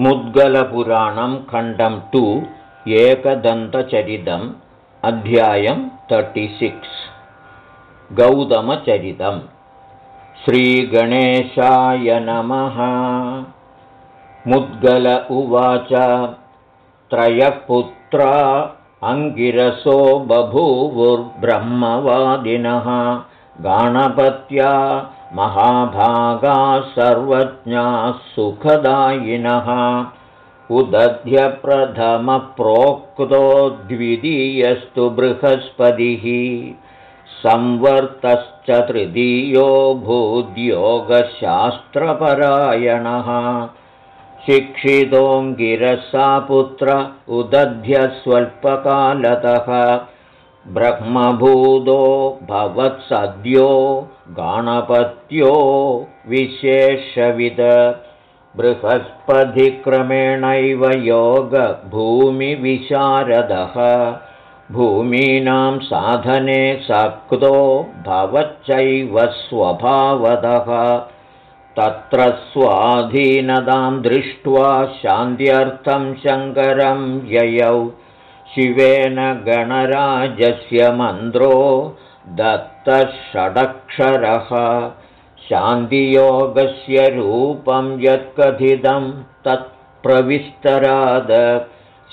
मुद्गलपुराणं खण्डं टु एकदन्तचरितम् अध्यायं तर्टिसिक्स् गौतमचरितम्. श्रीगणेशाय नमः। मुद्गल उवाच त्रयः पुत्रा अङ्गिरसो बभूवुर्ब्रह्मवादिनः गाणपत्या महाभागाः सर्वज्ञाः सुखदायिनः उदध्यप्रथमप्रोक्तो द्वितीयस्तु बृहस्पतिः। संवर्तश्च तृतीयो भूद्योगशास्त्रपरायणः। शिक्षितोऽङ्गिरसा पुत्र उदध्यस्वल्पकालतः ब्रह्मभूतो भवत्सद्यो गणपत्यो विशेषविद बृहस्पतिक्रमेणैव योगभूमिविशारदः भूमीनां साधने सक्तो भवच्चैव स्वभावदः तत्र स्वाधीनतां दृष्ट्वा शान्त्यर्थं शङ्करं ययौ शिवेन गणराजस्य मन्त्रो दत्तषडक्षरः। शान्तियोगस्य रूपं यत्कथितं तत्प्रविस्तराद।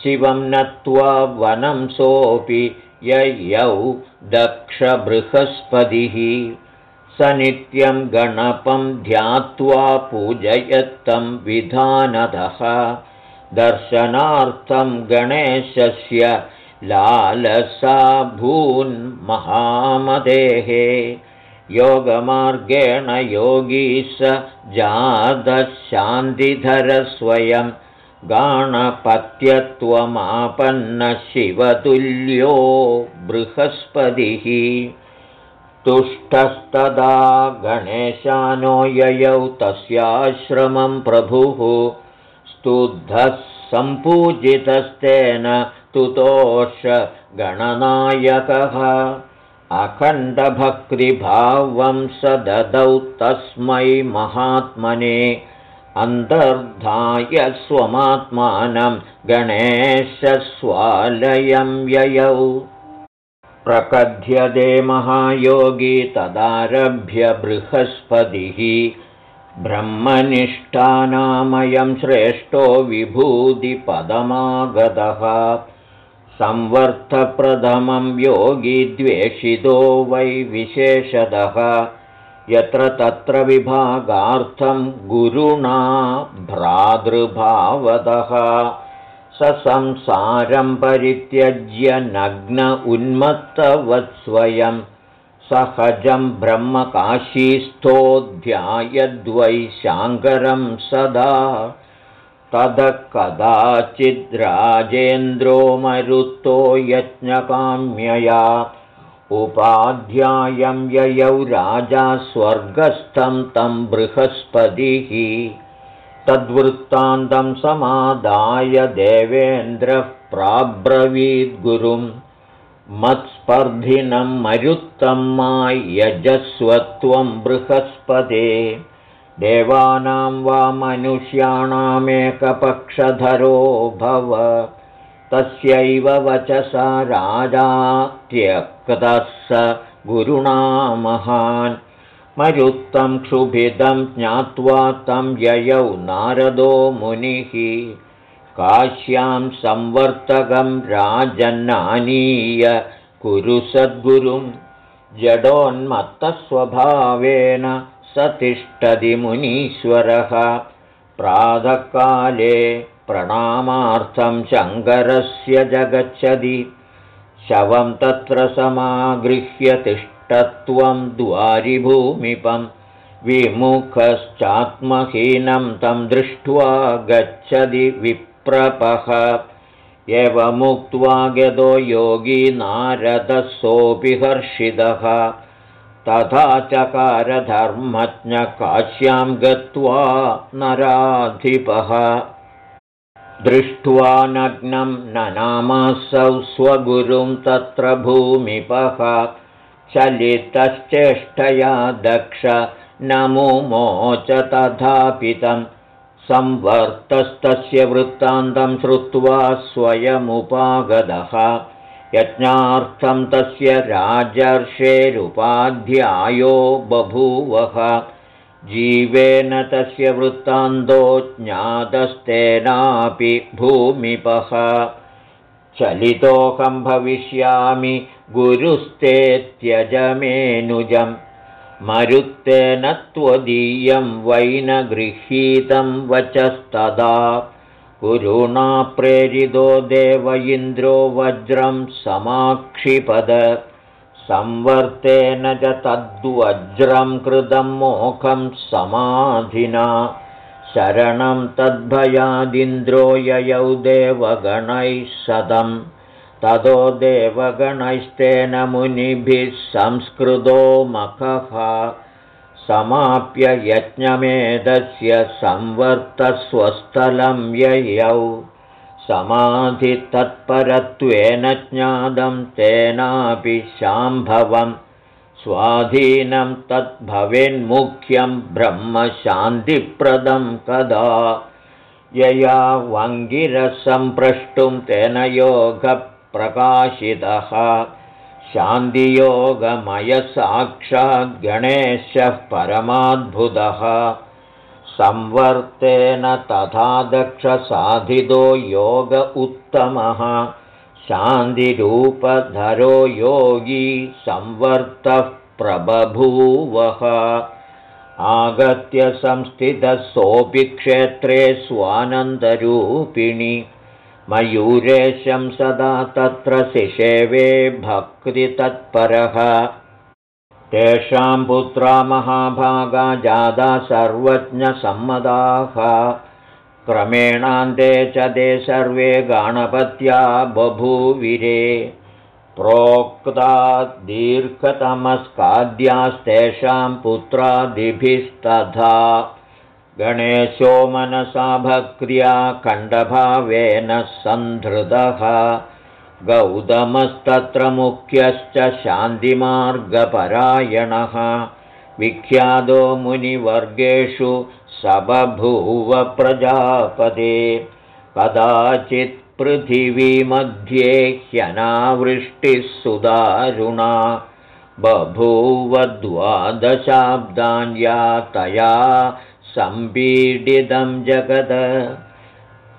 शिवं नत्वा वनं सोऽपि ययौ दक्षबृहस्पतिः। स नित्यं गणपं ध्यात्वा पूजयत्तं विधानदः दर्शनार्थं गणेशस्य लालसा भून्महामदेः योगमार्गेण योगी स जातशान्तिधरस्वयं गाणपत्यत्वमापन्नशिवतुल्यो बृहस्पतिः। तुष्टस्तदा गणेशानो ययौ तस्याश्रमं प्रभुः स्तुद्धः सम्पूजितस्तेन गणनायकः अखण्डभक्तिभावं स ददौ तस्मै महात्मने। अन्तर्धाय स्वमात्मानं गणेशस्वालयं ययौ। प्रकथ्यते महायोगी तदारभ्य बृहस्पतिः ब्रह्मनिष्ठानामयं श्रेष्ठो विभूतिपदमागतः। संवर्थप्रथमं योगी द्वेषितो वै विशेषतः। यत्र तत्र विभागार्थं गुरुणा भ्रातृभावतः स संसारं परित्यज्य नग्न उन्मत्तवत्स्वयम् सहजं ब्रह्मकाशीस्थोऽध्यायद्वै शाङ्करं सदा। ततः कदाचिद्राजेन्द्रो मरुतो यज्ञकाम्यया। उपाध्यायं ययौ राजा स्वर्गस्थं तं बृहस्पतिः। तद्वृत्तान्तं समादाय देवेन्द्रः प्राब्रवीद्गुरुम् मत्स्पर्धिनं मरुत्तं मा यजस्वत्वं बृहस्पते। देवानां वा मनुष्याणामेकपक्षधरो भव। तस्यैव वचसा राजा त्यक्तः स गुरुणा महान्। मरुत्तं क्षुभिदं ज्ञात्वा तं ययौ नारदो मुनिः काश्यां संवर्तकं राजन्नानीय कुरु सद्गुरुं जडोन्मत्तस्वभावेन स तिष्ठति मुनीश्वरः। प्रातःकाले प्रणामार्थं शङ्करस्य जगच्छति। शवं तत्र समागृह्य तिष्ठत्वं द्वारिभूमिपम् विमुखश्चात्महीनं तं दृष्ट्वा गच्छति विप् प्रपः एवमुक्त्वा गतो योगी नारदसोऽपि हर्षितः तथा चकारधर्मज्ञकाश्यां गत्वा नराधिपः। दृष्ट्वा नग्नं ननामासौ स्वगुरुं तत्र भूमिपः। चलितश्चेष्टया दक्ष नमुमोच तथापितं संवर्तस्तस्य वृत्तान्तं श्रुत्वा स्वयमुपागतः। यज्ञार्थं तस्य राजर्षेरुपाध्यायो बभूवः। जीवेन तस्य वृत्तान्तो ज्ञातस्तेनापि भूमिपः। चलितोऽहं भविष्यामि गुरुस्ते त्यजमेनुजम् मरुत्तेन त्वदीयं वैनगृहीतं वचस्तदा। गुरुणा प्रेरितो देव इन्द्रो वज्रं समाक्षिपद। संवर्तेन च तद्वज्रं कृतं मोखं समाधिना। शरणं तद्भयादिन्द्रो ययौ देवगणैः सदं ततो देवगणैस्तेन मुनिभिः संस्कृतो मखः समाप्य यज्ञमेधस्य संवर्तस्वस्थलं ययौ। समाधितत्परत्वेन ज्ञातं तेनापि शाम्भवं। स्वाधीनं तद्भवेन्मुख्यं ब्रह्मशान्तिप्रदं कदा। यया वङ्गिरसम्प्रष्टुं तेन योगप्रकाशितः शान्तियोगमयसाक्षाद्गणेशः परमाद्भुतः। संवर्तेन तथा दक्षसाधितो योग उत्तमः। शान्तिरूपधरो योगी संवर्तः प्रबभूवः। आगत्य संस्थितः सोऽपि क्षेत्रे स्वानन्दरूपिणि मयूरेशं सदा तत्र शिशेवे भक्तितत्परः। तेषां पुत्रा महाभागा जादा सर्वज्ञसम्मदाः। क्रमेणान्ते च ते सर्वे गणपत्या बभूविरे। प्रोक्ता दीर्घतमस्काद्यास्तेषां पुत्रादिभिस्तथा गणेशो मनसा भक्त्या खण्डभावेन सन्धृतः गौतमस्तत्र मुख्यश्च शान्तिमार्गपरायणः। विख्यातो मुनिवर्गेषु स बभूव प्रजापदे कदाचित् पृथिवीमध्ये ह्यनावृष्टिः सुदारुणा। बभूव द्वादशाब्दान्या तया सम्पीडितं जगद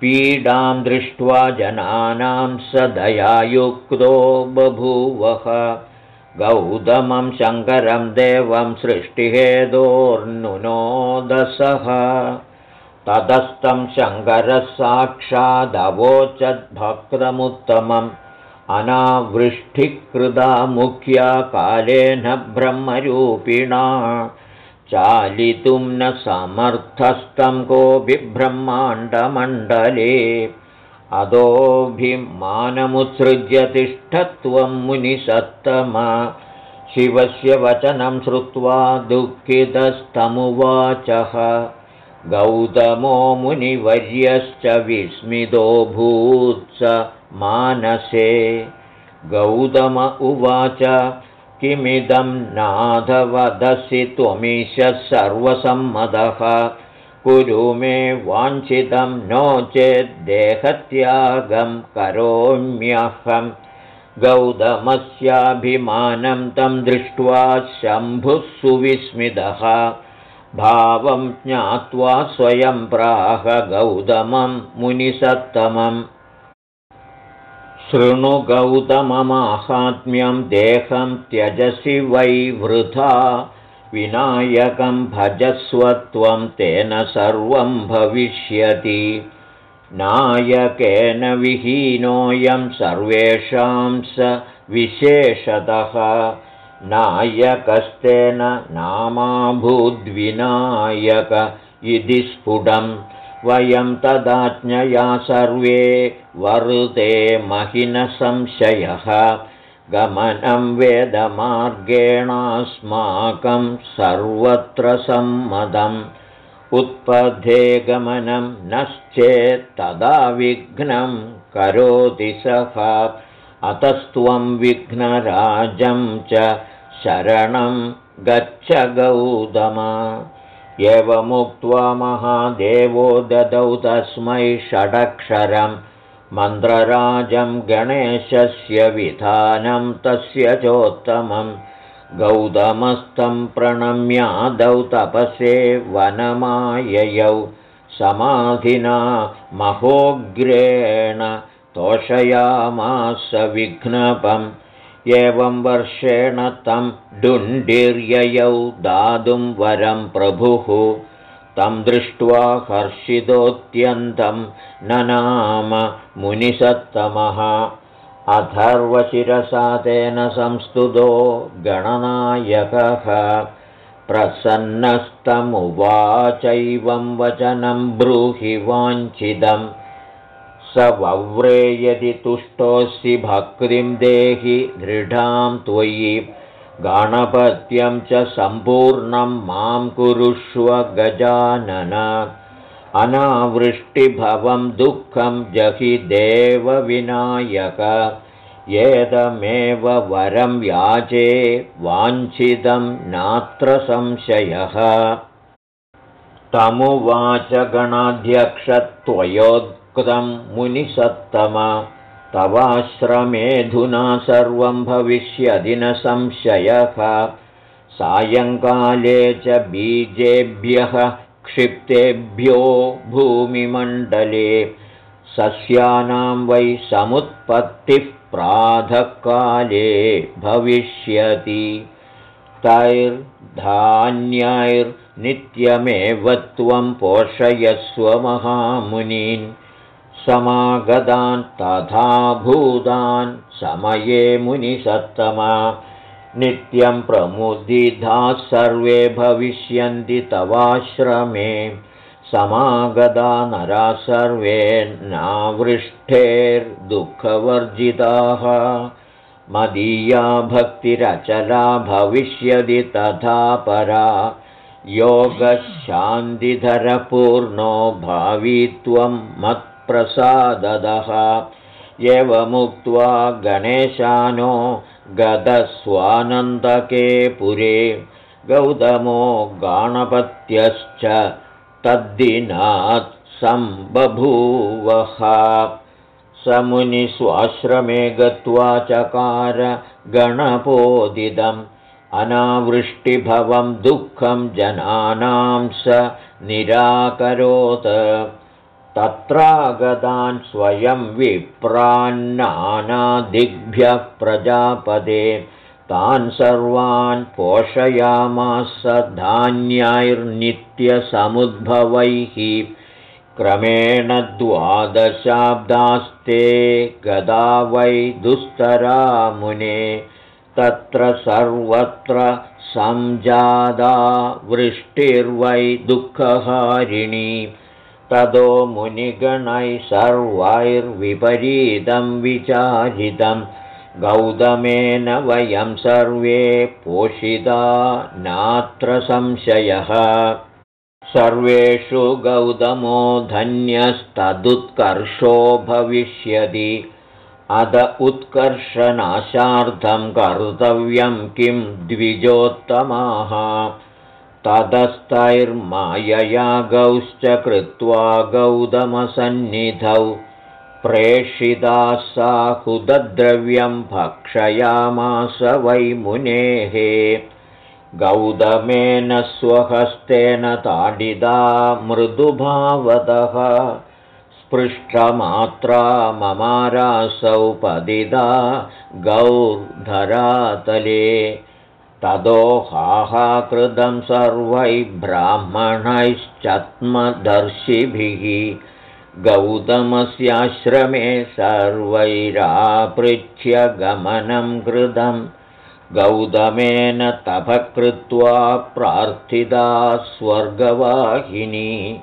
पीडां दृष्ट्वा जनानां स दयायुक्तो बभूवः। गौतमं शङ्करं देवं सृष्टिहेदोर्नुनोदसः ततस्तं शङ्करः साक्षादवोचद्भक्तमुत्तमम् अनावृष्टिकृता मुख्या कालेन ब्रह्मरूपिणा चालितुं न समर्थस्तं कोऽपि ब्रह्माण्डमण्डले। अदोऽभिमानमुत्सृज्य तिष्ठत्वं मुनिसत्तम। शिवस्य वचनं श्रुत्वा दुःखितस्तमुवाचः। गौतमो मुनिवर्यश्च विस्मितोऽभूत्स मानसे। गौतम उवाच किमिदं नाधवदसि त्वमीशः सर्वसम्मतः कुरु मे वाञ्छितं नो चेद्देहत्यागं करोम्यहं गौतमस्याभिमानं तं दृष्ट्वा शम्भुः सुविस्मितः। भावं ज्ञात्वा स्वयं प्राह गौतमं मुनिसत्तमम् शृणु गौतममाहात्म्यं देहं त्यजसि वै वृथा। विनायकं भजस्वत्वं तेन सर्वं भविष्यति। नायकेन विहीनोऽयं सर्वेषां स विशेषतः। नायकस्तेन नामाभूद्विनायक इति स्फुटम् वयं तदाज्ञया सर्वे वरुते महिनसंशयः गमनं वेदमार्गेणास्माकं सर्वत्र सम्मतम्। उत्पथे गमनं नश्चेत्तदा विघ्नं करोति सः। अतस्त्वं विघ्नराजं च शरणं गच्छ गौतम एवमुक्त्वा महादेवो ददौ तस्मै षडक्षरम् मन्त्रराजं गणेशस्य विधानं तस्य चोत्तमं। गौतमस्तं प्रणम्यादौ तपसे वनमाययौ। समाधिना महोग्रेण तोषयामास विघ्नपम् एवं वर्षेण तं डुण्डिर्ययौ दातुं वरं प्रभुः। तं दृष्ट्वा हर्षितोऽत्यन्तं ननाम मुनिसत्तमः। अथर्वशिरसा तेन संस्तुतो गणनायकः। प्रसन्नस्तमुवाचैवं वचनं ब्रूहि वाञ्छिदं स वव्रे यदि तुष्टोऽसि भक्तिं देहि दृढां त्वयि। गणपत्यं च सम्पूर्णं मां कुरुष्व गजानन। अनावृष्टिभवं दुःखं जहि देवविनायक। एतमेव वरं याचे वाञ्छितं नात्र संशयः। तमुवाच गणाध्यक्षत्वयोक्तं मुनिसत्तम? तवाश्रमेऽधुना सर्वं भविष्यदि न संशयः। सायङ्काले च बीजेभ्यः क्षिप्तेभ्यो भूमिमण्डले। सस्यानां वै समुत्पत्तिः प्रातःकाले भविष्यति। तैर्धान्यैर्नित्यमेव त्वं पोषयस्व महामुनीन् समागतान् तथा भूतान् समये मुनिसत्तमा। नित्यं प्रमुदिधाः सर्वे भविष्यन्ति तवाश्रमे। समागता नरा सर्वे नावृष्टेर्दुःखवर्जिताः। मदीया भक्तिरचला भविष्यति तथा परा। योगशान्तिधरपूर्णो भावित्वं मत् प्रसाददः। एवमुक्त्वा गणेशानो गदस्वानन्दके पुरे गौतमो गाणपत्यश्च तद्दिनात् सम्बभूवः। स मुनिस्वाश्रमे गत्वा चकार गणपोदिदम् अनावृष्टिभवं दुःखं जनानां स निराकरोत् तत्रागतान् स्वयं विप्रान्नानादिग्भ्यः प्रजापदे तान् सर्वान् पोषयामास धान्यैर्नित्यसमुद्भवैः। क्रमेण द्वादशाब्दास्ते गदा वै दुस्तरा मुने तत्र सर्वत्र संजादा वृष्टिर्वै दुःखहारिणी ततो मुनिगणैः सर्वैर्विपरीतं विचारितं। गौतमेन वयं सर्वे पोषिता नात्र संशयः। सर्वेषु गौतमो धन्यस्तदुत्कर्षो भविष्यति। अद उत्कर्षनाशार्थं कर्तव्यं किं द्विजोत्तमाः ततस्तैर्मायया गौश्च कृत्वा गौतमसन्निधौ प्रेषिता साहुदद्रव्यं भक्षयामास वै मुनेः। गौतमेन स्वहस्तेन ताडिदा मृदुभावतः स्पृष्टमात्रा ममारासौ पदिदा गौर्धरातले ततो हाहाकृतं सर्वैः ब्राह्मणैश्चत्मदर्शिभिः गौतमस्याश्रमे सर्वैरापृच्छ्य गमनं कृतं। गौतमेन तपकृत्वा प्रार्थिता स्वर्गवाहिनी।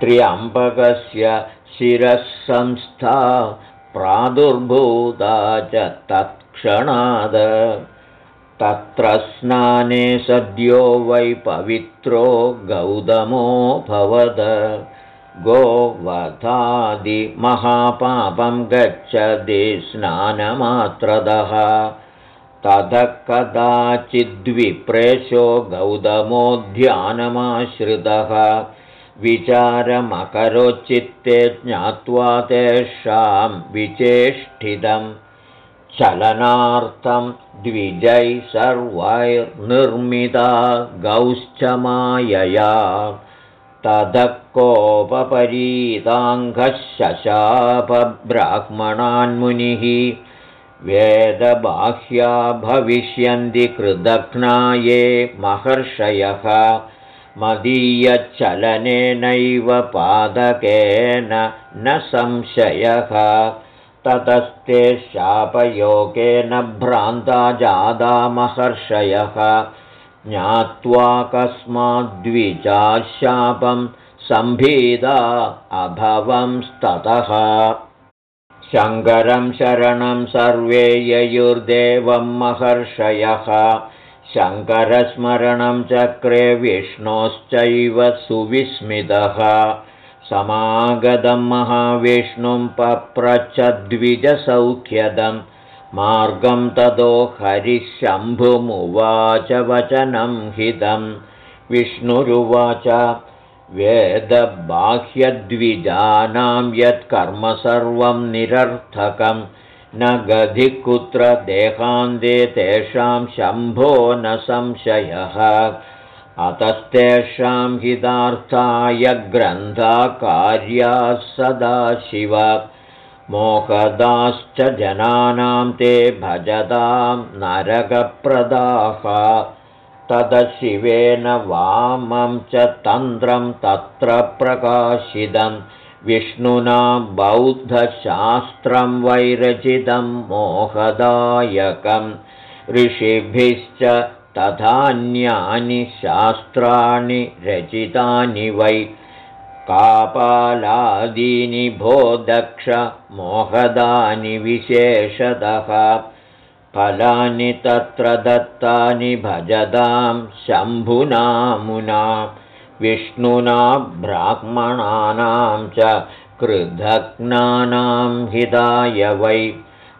त्र्यम्बकस्य शिरःसंस्था प्रादुर्भूता च तत्क्षणाद तत्र स्नाने सद्यो वै पवित्रो गौतमो भवद। गोवधादिमहापापं गच्छति स्नानमात्रदः। ततः कदाचिद्विप्रेशो गौतमो ध्यानमाश्रितः। विचारमकरोच्चित्ते ज्ञात्वा तेषां विचेष्टितं चलनार्थं द्विजै सर्वैर्निर्मिता गौश्च मायया। ततः कोपपरीताङ्गः शशापब्राह्मणान्मुनिः वेदबाह्या भविष्यन्ति कृदघ्ना ये महर्षयः। मदीयचलनेनैव पादकेन न संशयः ततस्ते शापयोगेन भ्रान्ता जादा महर्षयः ज्ञात्वा कस्माद्विजाशापं सम्भीदा अभवंस्ततः शङ्करं शरणं सर्वे ययुर्देवं महर्षयः। शङ्करस्मरणं चक्रे विष्णोश्चैव सुविस्मितः समागतं महाविष्णुं पप्रच्छद्विजसौख्यदं मार्गं ततो हरिशम्भुमुवाच वचनं हितं। विष्णुरुवाच वेदबाह्यद्विजानां यत्कर्म सर्वं निरर्थकं। न गधिकुत्र देहान्ते तेषां शम्भो न संशयः अतस्तेषां हितार्थाय ग्रन्थाकार्याः सदाशिव। मोहदाश्च जनानां ते भजतां नरकप्रदाः। तदशिवेन वामं च तन्त्रं तत्र प्रकाशितं। विष्णुना बौद्धशास्त्रं वैरचितं मोहदायकं। ऋषिभिश्च तथान्यानि शास्त्राणि रचितानि वै कापालादीनि भो दक्ष मोहदानि विशेषतः। फलानि तत्र दत्तानि भजदां शम्भुनामुना विष्णुना ब्राह्मणानां च कृधग्नानां हिताय वै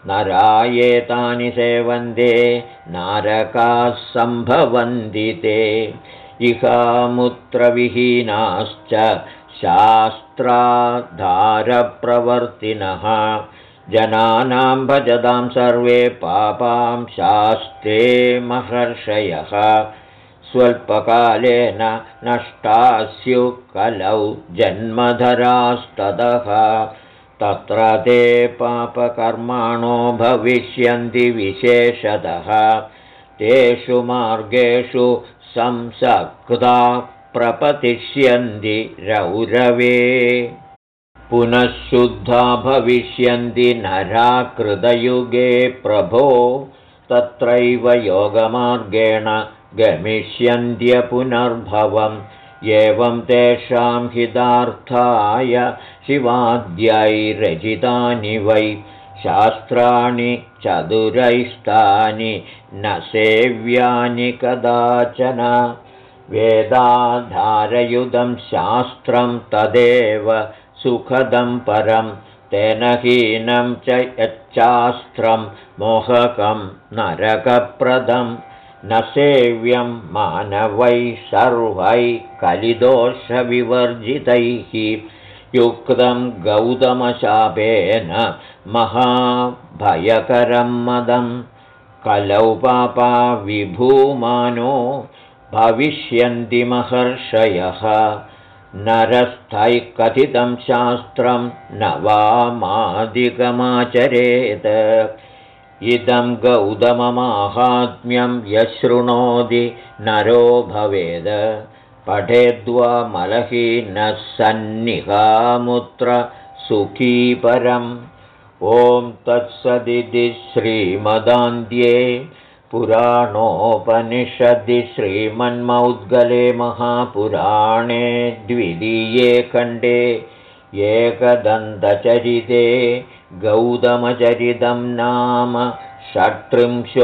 नरायेतानि सेवन्ते नारकाः सम्भवन्ति ते। इहामुत्रविहीनाश्च शास्त्राधारप्रवर्तिनः। जनानां भजतां सर्वे पापां शास्ते महर्षयः। स्वल्पकालेन नष्टा कलौ जन्मधरास्ततः तत्र ते पापकर्माणो भविष्यन्ति विशेषतः। तेषु मार्गेषु संसक्ता प्रपतिष्यन्ति रौरवे। पुनः शुद्धा भविष्यन्ति नराकृतयुगे प्रभो। तत्रैव योगमार्गेण गमिष्यन्त्यपुनर्भवम् एवं तेषां हितार्थाय शिवाद्यैरचितानि वै शास्त्राणि चतुरैस्तानि न सेव्यानि कदाचन। वेदाधारयुधं शास्त्रं तदेव सुखदं परं तेन हीनं च यच्चास्त्रं मोहकं नरकप्रदं न सेव्यं मानवैः सर्वैः कलिदोषविवर्जितैः। युक्तं गौतमशापेन महाभयकरं मदं। कलौ पापा विभूमानो भविष्यन्ति महर्षयः। नरस्थैः कथितं शास्त्रं न वामादिकमाचरेत् इदं गौतममाहात्म्यं यशृणोति नरो भवेद। पठेद्वा मलहीनः सन्निहामुत्र सुखी परम्। ॐ तत्सदिति श्रीमदान्ध्ये पुराणोपनिषदि श्रीमन्मौद्गले महापुराणे द्वितीये खण्डे एकदन्तचरिते गौतमचरितं नाम षट्त्रिंशोऽध्यायः।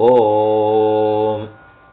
ओ